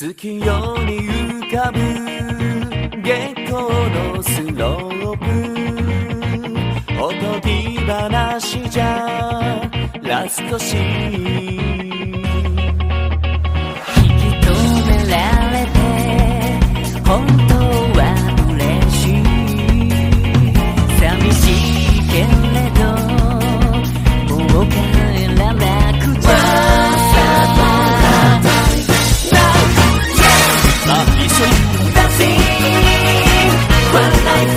月夜に浮かぶ月光のスロープ。おとぎ話じゃラストシーン。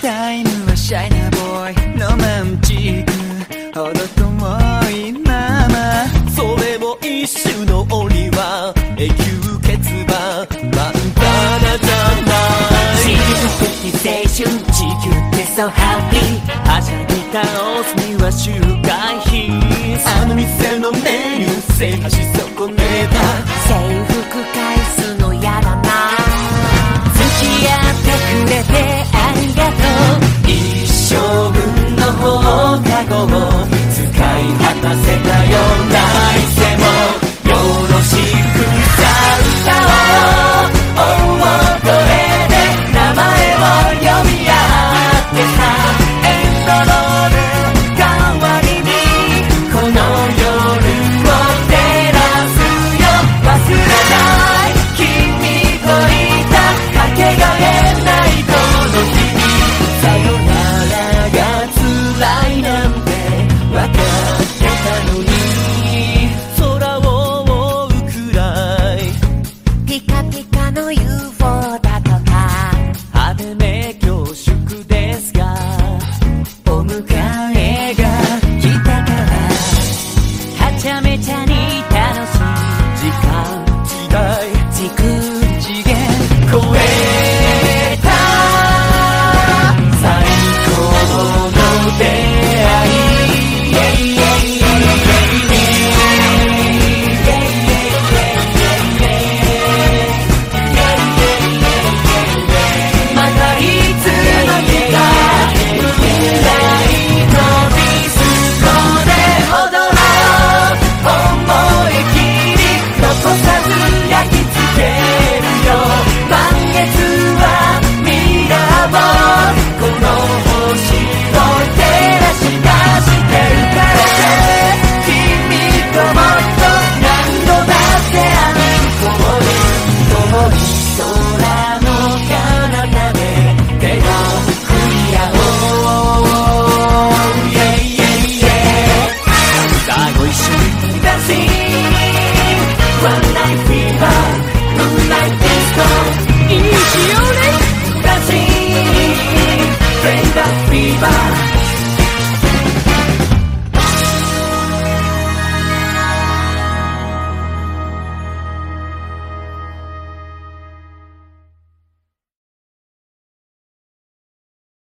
タイムはシャイなボーイロマンチックほど遠いままそれも一瞬の檻は永久欠番まんだじゃない地球的青春地球って so happy はしゃぎ倒すには周回必須あの店のメニュー制覇し損ねた一 away.